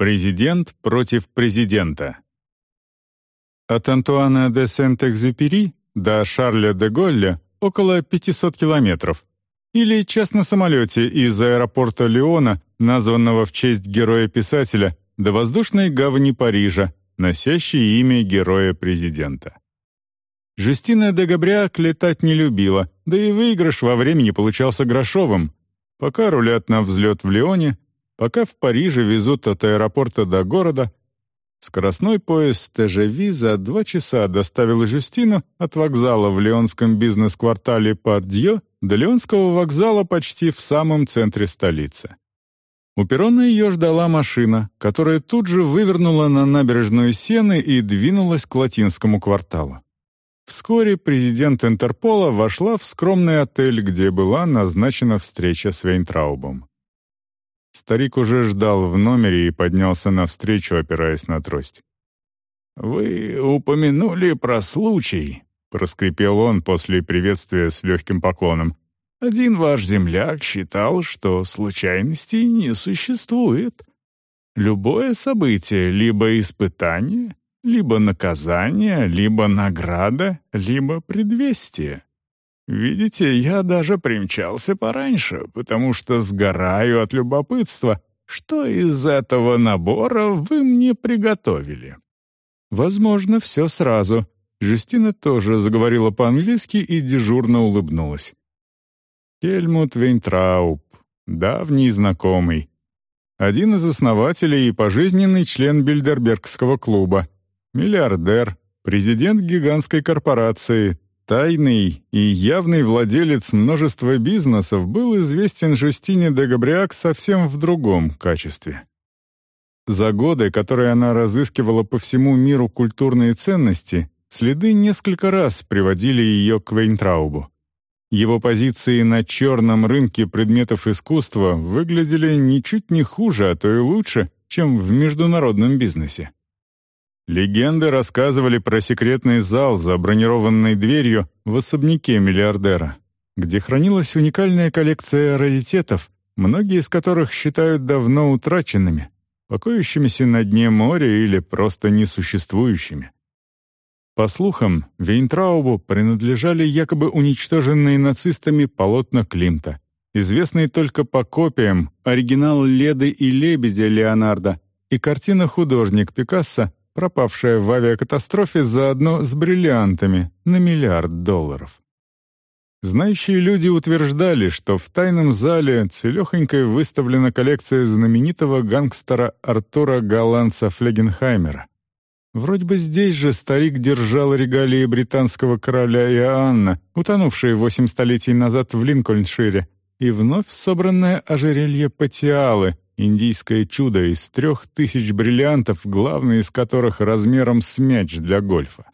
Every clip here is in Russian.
Президент против президента. От Антуана де Сент-Экзюпери до Шарля де Голля около 500 километров. Или час на самолете из аэропорта Леона, названного в честь героя-писателя, до воздушной гавани Парижа, носящей имя героя-президента. Жюстина де Габряк летать не любила, да и выигрыш во времени получался грошовым. Пока рулят на взлет в Лионе, пока в Париже везут от аэропорта до города, скоростной поезд ТЖВ за два часа доставил Жюстину от вокзала в леонском бизнес-квартале Пардье до Леонского вокзала почти в самом центре столицы. У перрона ее ждала машина, которая тут же вывернула на набережную Сены и двинулась к латинскому кварталу. Вскоре президент Интерпола вошла в скромный отель, где была назначена встреча с Вейнтраубом. Старик уже ждал в номере и поднялся навстречу, опираясь на трость. «Вы упомянули про случай», — проскрипел он после приветствия с легким поклоном. «Один ваш земляк считал, что случайностей не существует. Любое событие — либо испытание, либо наказание, либо награда, либо предвестие. Видите, я даже примчался пораньше, потому что сгораю от любопытства, что из этого набора вы мне приготовили. Возможно, все сразу. Жюстина тоже заговорила по-английски и дежурно улыбнулась. Хельмут Вейнтрауб, давний знакомый. Один из основателей и пожизненный член Бильдербергского клуба — Миллиардер, президент гигантской корпорации, тайный и явный владелец множества бизнесов был известен Жюстине де Габриак совсем в другом качестве. За годы, которые она разыскивала по всему миру культурные ценности, следы несколько раз приводили ее к Вейнтраубу. Его позиции на черном рынке предметов искусства выглядели ничуть не хуже, а то и лучше, чем в международном бизнесе. Легенды рассказывали про секретный зал за бронированной дверью в особняке миллиардера, где хранилась уникальная коллекция раритетов, многие из которых считают давно утраченными, покоящимися на дне моря или просто несуществующими. По слухам, Вейнтраубу принадлежали якобы уничтоженные нацистами полотна Климта, известные только по копиям оригинал «Леды и лебедя» Леонардо и картина «Художник» Пикассо пропавшая в авиакатастрофе заодно с бриллиантами на миллиард долларов. Знающие люди утверждали, что в тайном зале целехонькой выставлена коллекция знаменитого гангстера Артура Голландца Флегенхаймера. Вроде бы здесь же старик держал регалии британского короля Иоанна, утонувшие восемь столетий назад в Линкольншире, и вновь собранное ожерелье Патиалы, Индийское чудо из трех тысяч бриллиантов, главный из которых размером с мяч для гольфа.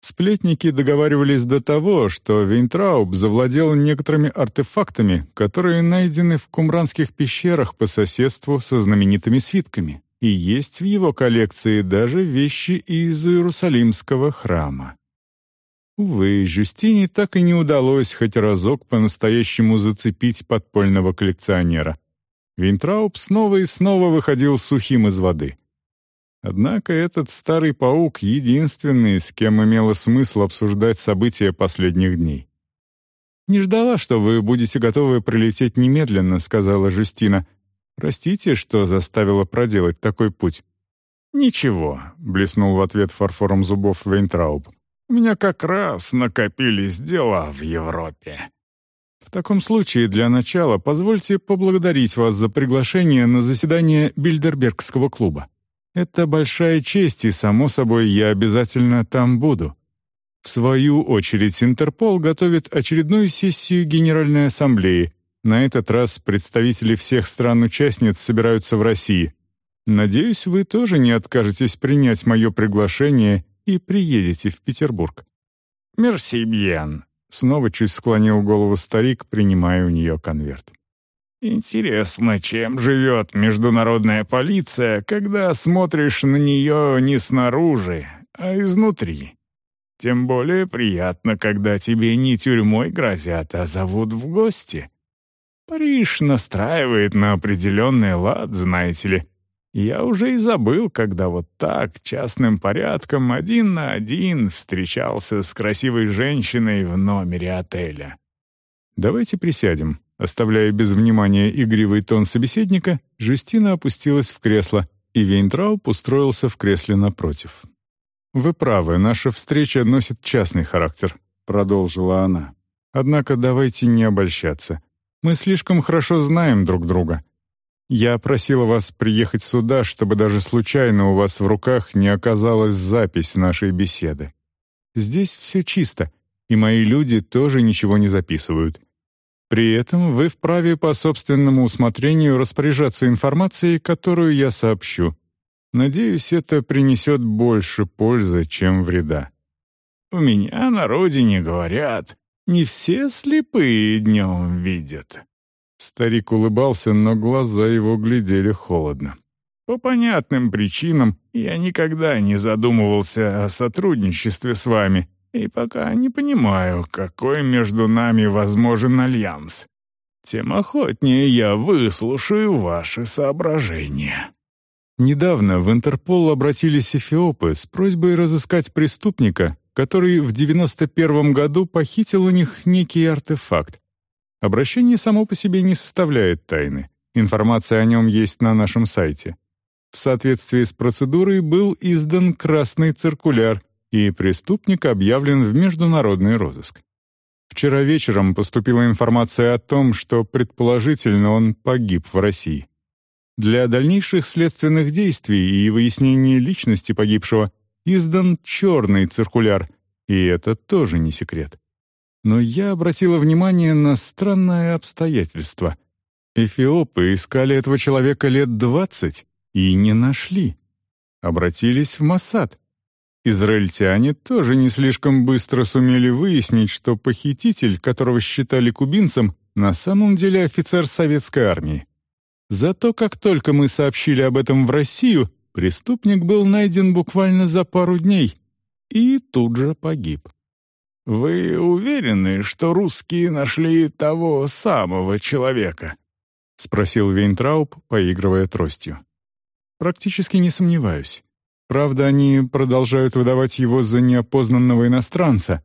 Сплетники договаривались до того, что Вейнтрауб завладел некоторыми артефактами, которые найдены в кумранских пещерах по соседству со знаменитыми свитками, и есть в его коллекции даже вещи из Иерусалимского храма. Увы, Жюстине так и не удалось хоть разок по-настоящему зацепить подпольного коллекционера — Винтрауб снова и снова выходил сухим из воды. Однако этот старый паук — единственный, с кем имело смысл обсуждать события последних дней. «Не ждала, что вы будете готовы прилететь немедленно», — сказала Жустина. «Простите, что заставила проделать такой путь». «Ничего», — блеснул в ответ фарфором зубов Вейнтрауб. «У меня как раз накопились дела в Европе». В таком случае, для начала, позвольте поблагодарить вас за приглашение на заседание Бильдербергского клуба. Это большая честь, и, само собой, я обязательно там буду. В свою очередь, Интерпол готовит очередную сессию Генеральной Ассамблеи. На этот раз представители всех стран-участниц собираются в России. Надеюсь, вы тоже не откажетесь принять мое приглашение и приедете в Петербург. «Мерси бьен», Снова чуть склонил голову старик, принимая у нее конверт. «Интересно, чем живет международная полиция, когда смотришь на нее не снаружи, а изнутри? Тем более приятно, когда тебе не тюрьмой грозят, а зовут в гости. Париж настраивает на определенный лад, знаете ли. Я уже и забыл, когда вот так, частным порядком, один на один встречался с красивой женщиной в номере отеля. «Давайте присядем». Оставляя без внимания игривый тон собеседника, Жюстина опустилась в кресло, и Вейнтрауп устроился в кресле напротив. «Вы правы, наша встреча носит частный характер», — продолжила она. «Однако давайте не обольщаться. Мы слишком хорошо знаем друг друга. Я просила вас приехать сюда, чтобы даже случайно у вас в руках не оказалась запись нашей беседы. Здесь все чисто, и мои люди тоже ничего не записывают. При этом вы вправе по собственному усмотрению распоряжаться информацией, которую я сообщу. Надеюсь, это принесет больше пользы, чем вреда. У меня на родине говорят, не все слепые днем видят. Старик улыбался, но глаза его глядели холодно. По понятным причинам я никогда не задумывался о сотрудничестве с вами, и пока не понимаю, какой между нами возможен альянс. Тем охотнее я выслушаю ваши соображения». Недавно в Интерпол обратились эфиопы с просьбой разыскать преступника, который в 91 году похитил у них некий артефакт. Обращение само по себе не составляет тайны. Информация о нем есть на нашем сайте. В соответствии с процедурой был издан красный циркуляр, и преступник объявлен в международный розыск. Вчера вечером поступила информация о том, что предположительно он погиб в России. Для дальнейших следственных действий и выяснения личности погибшего издан черный циркуляр, и это тоже не секрет. Но я обратила внимание на странное обстоятельство. Эфиопы искали этого человека лет двадцать и не нашли. Обратились в Моссад. Израильтяне тоже не слишком быстро сумели выяснить, что похититель, которого считали кубинцем, на самом деле офицер советской армии. Зато как только мы сообщили об этом в Россию, преступник был найден буквально за пару дней и тут же погиб. «Вы уверены, что русские нашли того самого человека?» — спросил Вейнтрауб, поигрывая тростью. «Практически не сомневаюсь. Правда, они продолжают выдавать его за неопознанного иностранца.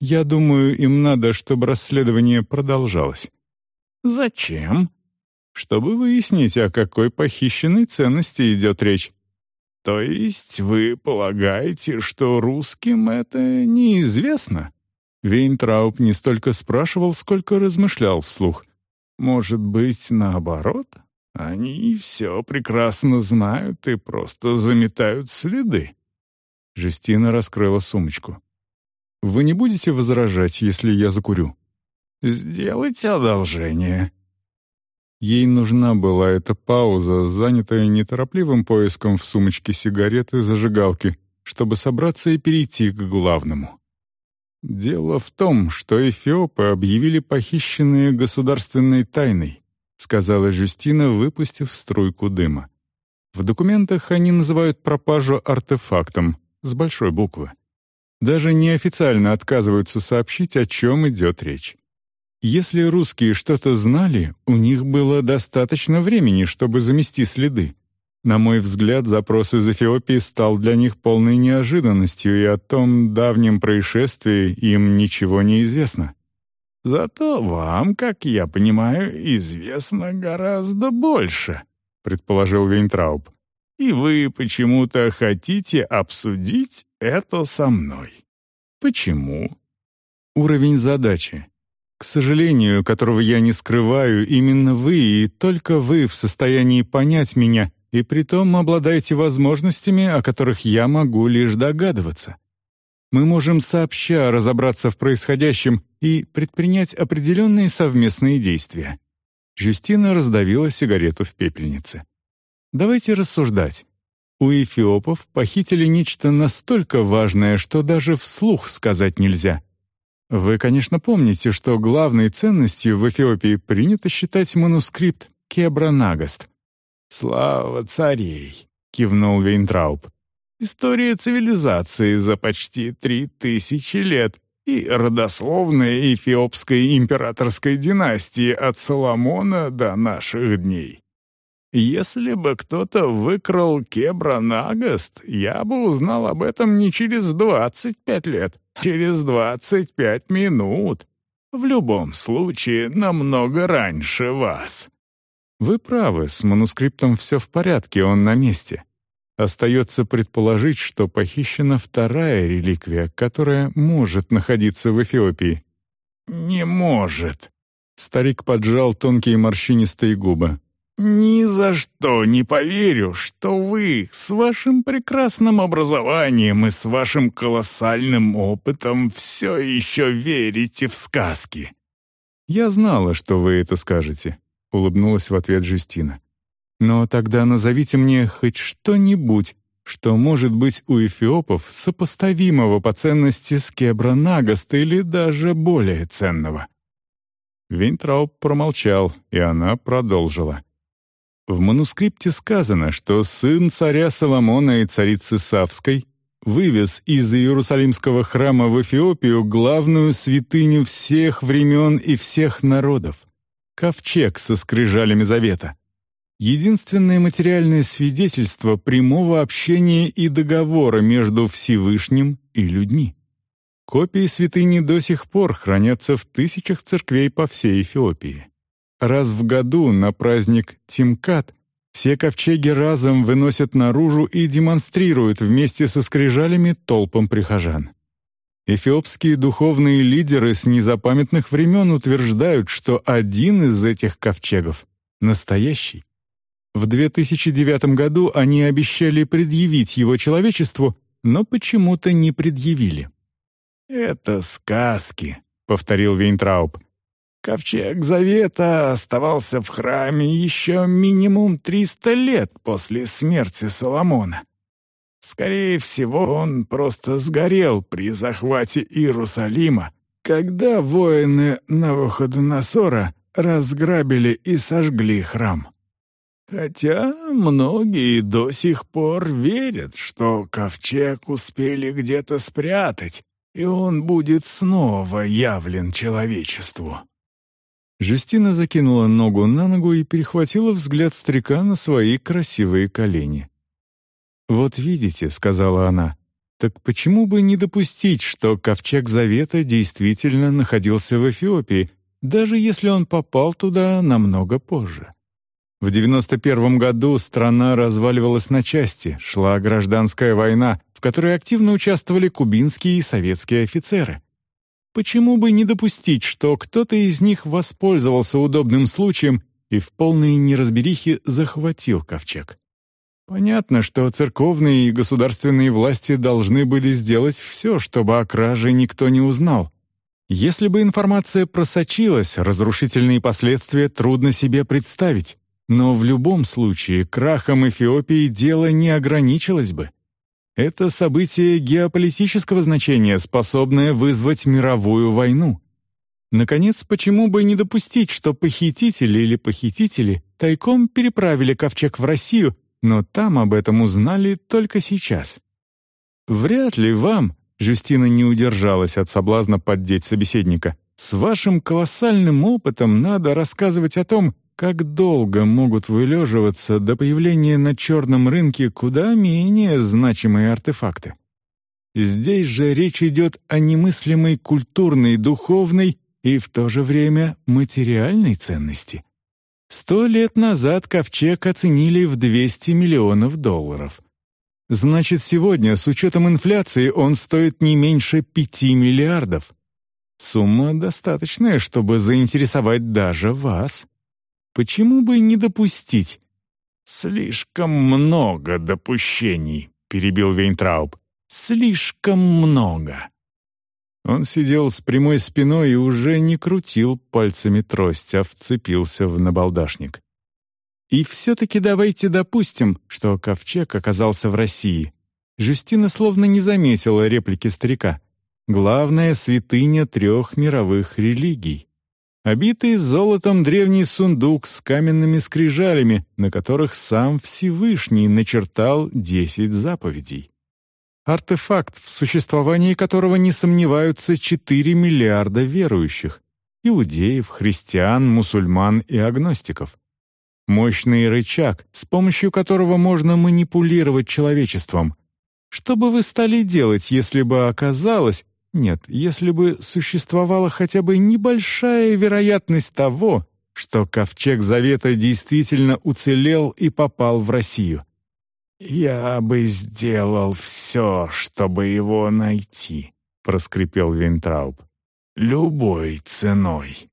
Я думаю, им надо, чтобы расследование продолжалось». «Зачем?» «Чтобы выяснить, о какой похищенной ценности идет речь». «То есть вы полагаете, что русским это неизвестно?» Вейнтрауб не столько спрашивал, сколько размышлял вслух. «Может быть, наоборот?» Они все прекрасно знают и просто заметают следы». Жестина раскрыла сумочку. «Вы не будете возражать, если я закурю?» «Сделайте одолжение». Ей нужна была эта пауза, занятая неторопливым поиском в сумочке сигареты зажигалки, чтобы собраться и перейти к главному. Дело в том, что эфиопы объявили похищенные государственной тайной, — сказала Жюстина, выпустив струйку дыма. В документах они называют пропажу артефактом, с большой буквы. Даже неофициально отказываются сообщить, о чем идет речь. Если русские что-то знали, у них было достаточно времени, чтобы замести следы. На мой взгляд, запрос из Эфиопии стал для них полной неожиданностью, и о том давнем происшествии им ничего не известно. Зато вам, как я понимаю, известно гораздо больше», — предположил Вейнтрауб. «И вы почему-то хотите обсудить это со мной. Почему?» «Уровень задачи. К сожалению, которого я не скрываю, именно вы и только вы в состоянии понять меня, и притом обладаете возможностями, о которых я могу лишь догадываться мы можем сообща разобраться в происходящем и предпринять определенные совместные действия. Жюстина раздавила сигарету в пепельнице. Давайте рассуждать. У эфиопов похитили нечто настолько важное, что даже вслух сказать нельзя. Вы, конечно, помните, что главной ценностью в Эфиопии принято считать манускрипт Кебра Нагаст. «Слава царей!» — кивнул Вейнтрауб. История цивилизации за почти три тысячи лет и родословная эфиопской императорской династии от Соломона до наших дней. Если бы кто-то выкрал Кебра Нагаст, я бы узнал об этом не через двадцать пять лет, через двадцать пять минут. В любом случае, намного раньше вас». «Вы правы, с манускриптом все в порядке, он на месте. Остается предположить, что похищена вторая реликвия, которая может находиться в Эфиопии». «Не может». Старик поджал тонкие морщинистые губы. «Ни за что не поверю, что вы с вашим прекрасным образованием и с вашим колоссальным опытом все еще верите в сказки». «Я знала, что вы это скажете», — улыбнулась в ответ Жюстина. «Но тогда назовите мне хоть что-нибудь, что может быть у эфиопов сопоставимого по ценности с Кебра Нагаста или даже более ценного». Винтрауб промолчал, и она продолжила. В манускрипте сказано, что сын царя Соломона и царицы Савской вывез из Иерусалимского храма в Эфиопию главную святыню всех времен и всех народов — ковчег со скрижалями завета. Единственное материальное свидетельство прямого общения и договора между Всевышним и людьми. Копии святыни до сих пор хранятся в тысячах церквей по всей Эфиопии. Раз в году на праздник Тимкат все ковчеги разом выносят наружу и демонстрируют вместе со скрижалями толпам прихожан. Эфиопские духовные лидеры с незапамятных времен утверждают, что один из этих ковчегов — настоящий. В 2009 году они обещали предъявить его человечеству, но почему-то не предъявили. «Это сказки», — повторил Вейнтрауб. Ковчег Завета оставался в храме еще минимум 300 лет после смерти Соломона. Скорее всего, он просто сгорел при захвате Иерусалима, когда воины Навуходоносора разграбили и сожгли храм. Хотя многие до сих пор верят, что ковчег успели где-то спрятать, и он будет снова явлен человечеству. Жюстина закинула ногу на ногу и перехватила взгляд старика на свои красивые колени. «Вот видите», — сказала она, — «так почему бы не допустить, что Ковчег Завета действительно находился в Эфиопии, даже если он попал туда намного позже?» В 91 году страна разваливалась на части, шла гражданская война, в которой активно участвовали кубинские и советские офицеры. Почему бы не допустить, что кто-то из них воспользовался удобным случаем и в полной неразберихе захватил ковчег? Понятно, что церковные и государственные власти должны были сделать все, чтобы о краже никто не узнал. Если бы информация просочилась, разрушительные последствия трудно себе представить. Но в любом случае крахом Эфиопии дело не ограничилось бы. Это событие геополитического значения, способное вызвать мировую войну. Наконец, почему бы не допустить, что похитители или похитители тайком переправили ковчег в Россию, но там об этом узнали только сейчас? Вряд ли вам, Жюстина не удержалась от соблазна поддеть собеседника, с вашим колоссальным опытом надо рассказывать о том, как долго могут вылеживаться до появления на черном рынке куда менее значимые артефакты? Здесь же речь идет о немыслимой культурной, духовной и в то же время материальной ценности. Сто лет назад ковчег оценили в 200 миллионов долларов. Значит, сегодня, с учетом инфляции, он стоит не меньше 5 миллиардов. Сумма достаточная, чтобы заинтересовать даже вас. Почему бы не допустить? «Слишком много допущений», — перебил Вейнтрауб. «Слишком много». Он сидел с прямой спиной и уже не крутил пальцами трость, а вцепился в набалдашник. «И все-таки давайте допустим, что ковчег оказался в России». Жюстина словно не заметила реплики старика. «Главная святыня трех мировых религий». Обитый золотом древний сундук с каменными скрижалями, на которых сам Всевышний начертал десять заповедей. Артефакт, в существовании которого не сомневаются 4 миллиарда верующих — иудеев, христиан, мусульман и агностиков. Мощный рычаг, с помощью которого можно манипулировать человечеством. Что бы вы стали делать, если бы оказалось... Нет, если бы существовала хотя бы небольшая вероятность того, что Ковчег Завета действительно уцелел и попал в Россию. «Я бы сделал все, чтобы его найти», — проскрипел Винтрауб. «Любой ценой».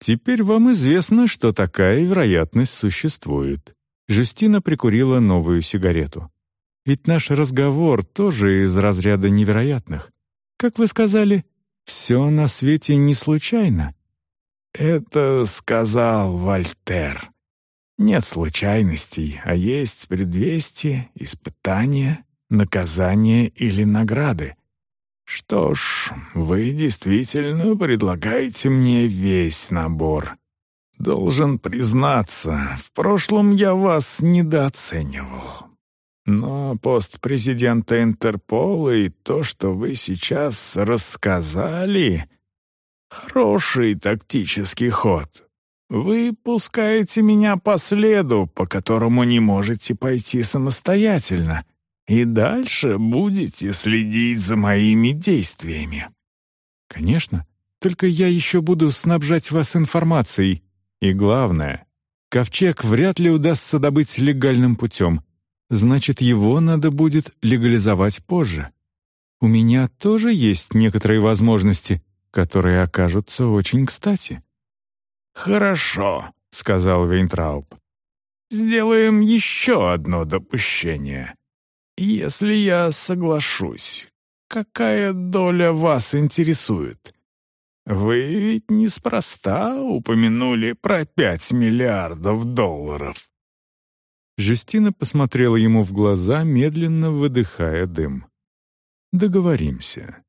«Теперь вам известно, что такая вероятность существует». Жюстина прикурила новую сигарету. «Ведь наш разговор тоже из разряда невероятных. Как вы сказали, все на свете не случайно». «Это сказал Вольтер. Нет случайностей, а есть предвестие, испытания, наказание или награды. Что ж, вы действительно предлагаете мне весь набор. Должен признаться, в прошлом я вас недооценивал. Но пост президента Интерпола и то, что вы сейчас рассказали, Хороший тактический ход. Вы пускаете меня по следу, по которому не можете пойти самостоятельно, и дальше будете следить за моими действиями. Конечно, только я еще буду снабжать вас информацией. И главное, ковчег вряд ли удастся добыть легальным путем. Значит, его надо будет легализовать позже. У меня тоже есть некоторые возможности, которые окажутся очень кстати. «Хорошо», — сказал Вейнтрауб. «Сделаем еще одно допущение. Если я соглашусь, какая доля вас интересует? Вы ведь неспроста упомянули про пять миллиардов долларов». Жюстина посмотрела ему в глаза, медленно выдыхая дым. «Договоримся.